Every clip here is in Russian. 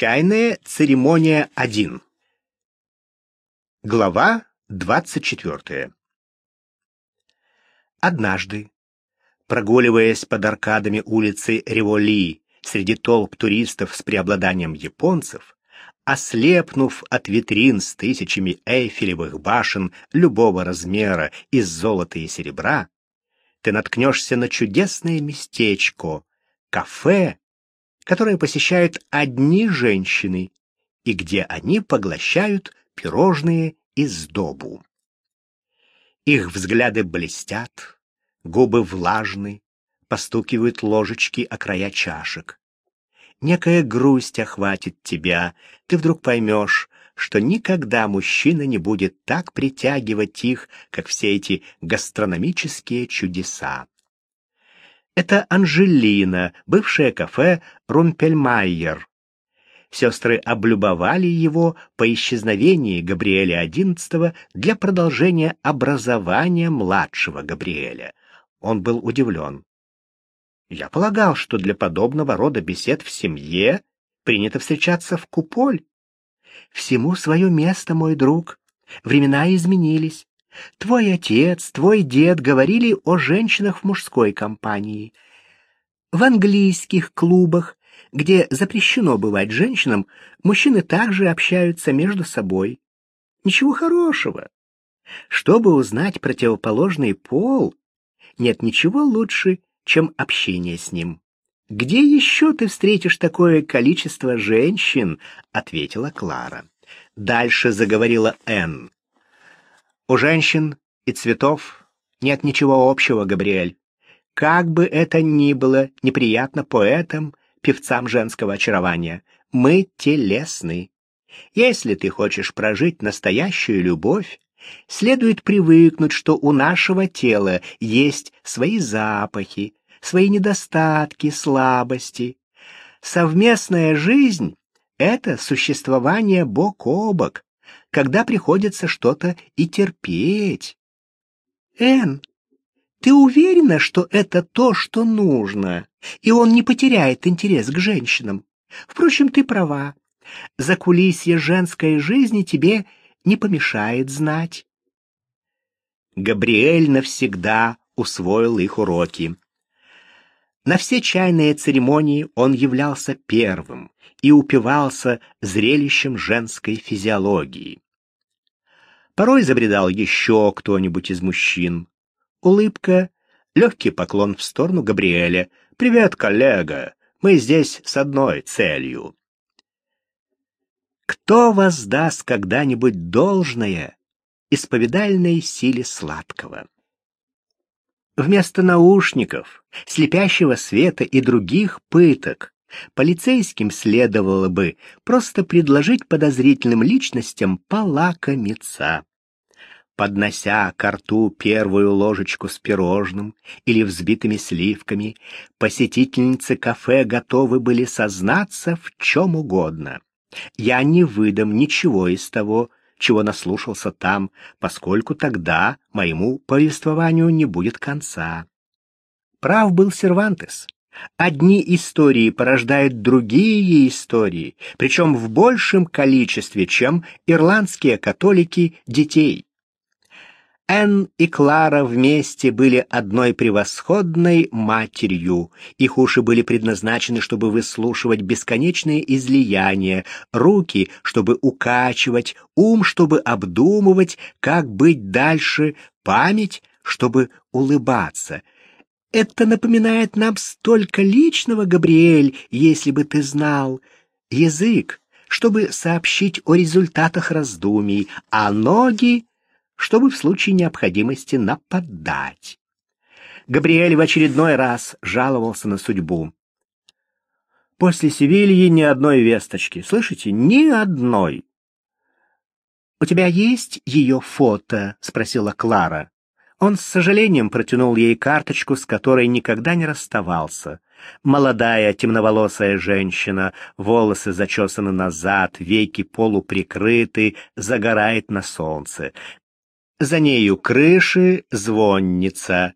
Чайная церемония 1. Глава 24. Однажды, прогуливаясь под аркадами улицы Револи среди толп туристов с преобладанием японцев, ослепнув от витрин с тысячами эйфелевых башен любого размера из золота и серебра, ты наткнешься на чудесное местечко — кафе, которое посещают одни женщины и где они поглощают пирожные и сдобу. Их взгляды блестят, губы влажны, постукивают ложечки о края чашек. Некая грусть охватит тебя, ты вдруг поймешь, что никогда мужчина не будет так притягивать их, как все эти гастрономические чудеса. Это Анжелина, бывшее кафе Румпельмайер. Сестры облюбовали его по исчезновении Габриэля XI для продолжения образования младшего Габриэля. Он был удивлен. Я полагал, что для подобного рода бесед в семье принято встречаться в куполь. Всему свое место, мой друг. Времена изменились. Твой отец, твой дед говорили о женщинах в мужской компании. В английских клубах, где запрещено бывать женщинам, мужчины также общаются между собой. Ничего хорошего. Чтобы узнать противоположный пол, нет ничего лучше, чем общение с ним. «Где еще ты встретишь такое количество женщин?» — ответила Клара. Дальше заговорила Энн. «У женщин и цветов нет ничего общего, Габриэль. Как бы это ни было неприятно поэтам, певцам женского очарования, мы телесны. Если ты хочешь прожить настоящую любовь, следует привыкнуть, что у нашего тела есть свои запахи, свои недостатки, слабости. Совместная жизнь — это существование бок о бок, когда приходится что-то и терпеть. Эн, ты уверена, что это то, что нужно, и он не потеряет интерес к женщинам? Впрочем, ты права. За кулисье женской жизни тебе не помешает знать. Габриэль навсегда усвоил их уроки. На все чайные церемонии он являлся первым и упивался зрелищем женской физиологии. Порой забредал еще кто-нибудь из мужчин. Улыбка, легкий поклон в сторону Габриэля. «Привет, коллега! Мы здесь с одной целью». Кто воздаст когда-нибудь должное исповедальной силе сладкого? Вместо наушников, слепящего света и других пыток полицейским следовало бы просто предложить подозрительным личностям полакомиться. Поднося к рту первую ложечку с пирожным или взбитыми сливками, посетительницы кафе готовы были сознаться в чем угодно. Я не выдам ничего из того, чего наслушался там, поскольку тогда моему повествованию не будет конца. Прав был Сервантес. Одни истории порождают другие истории, причем в большем количестве, чем ирландские католики детей. Энн и Клара вместе были одной превосходной матерью. Их уши были предназначены, чтобы выслушивать бесконечные излияния, руки, чтобы укачивать, ум, чтобы обдумывать, как быть дальше, память, чтобы улыбаться. Это напоминает нам столько личного, Габриэль, если бы ты знал. Язык, чтобы сообщить о результатах раздумий, а ноги чтобы в случае необходимости нападать. Габриэль в очередной раз жаловался на судьбу. После Севильи ни одной весточки. Слышите? Ни одной. «У тебя есть ее фото?» — спросила Клара. Он с сожалением протянул ей карточку, с которой никогда не расставался. Молодая темноволосая женщина, волосы зачесаны назад, веки полуприкрыты, загорает на солнце. За нею крыши, звонница.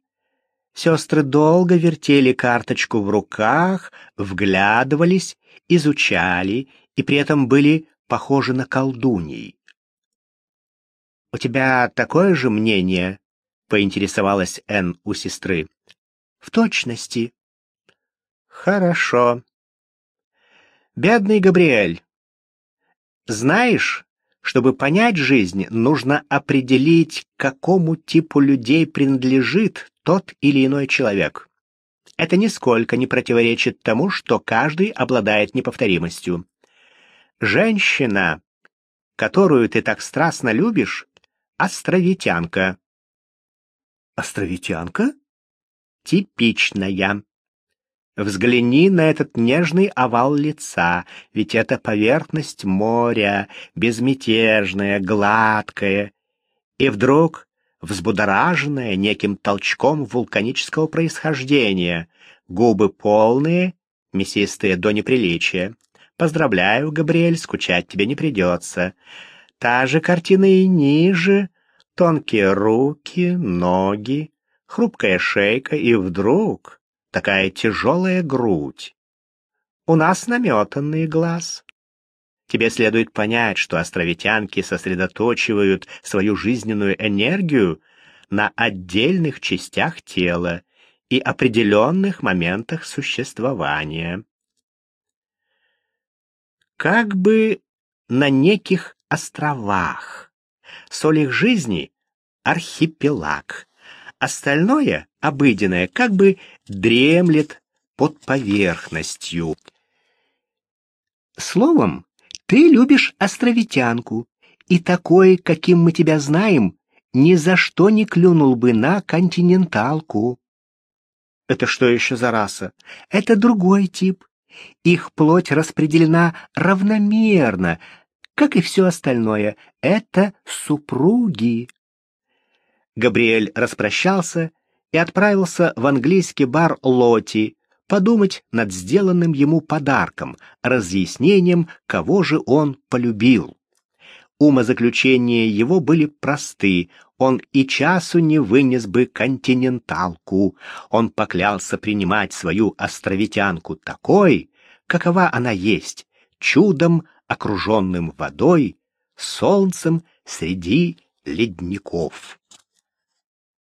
Сестры долго вертели карточку в руках, вглядывались, изучали и при этом были похожи на колдуней. «У тебя такое же мнение?» — поинтересовалась Энн у сестры. «В точности». «Хорошо. Бедный Габриэль, знаешь, чтобы понять жизнь, нужно определить, к какому типу людей принадлежит тот или иной человек. Это нисколько не противоречит тому, что каждый обладает неповторимостью. Женщина, которую ты так страстно любишь, островитянка. Островитянка? Типичная. Взгляни на этот нежный овал лица, ведь это поверхность моря, безмятежная, гладкая. И вдруг, взбудораженная неким толчком вулканического происхождения, губы полные, мясистые до неприличия. Поздравляю, Габриэль, скучать тебе не придется. Та же картина и ниже. Тонкие руки, ноги, хрупкая шейка, и вдруг такая тяжелая грудь. У нас наметанный глаз. Тебе следует понять, что островитянки сосредоточивают свою жизненную энергию на отдельных частях тела и определенных моментах существования. Как бы на неких островах. Соль их жизни — архипелаг. Остальное, обыденное, как бы дремлет под поверхностью. Словом, ты любишь островитянку, и такой, каким мы тебя знаем, ни за что не клюнул бы на континенталку. Это что еще за раса? Это другой тип. Их плоть распределена равномерно, как и все остальное. Это супруги. Габриэль распрощался и отправился в английский бар Лоти подумать над сделанным ему подарком, разъяснением, кого же он полюбил. Умозаключения его были просты. Он и часу не вынес бы континенталку. Он поклялся принимать свою островитянку такой, какова она есть, чудом, окруженным водой, солнцем среди ледников.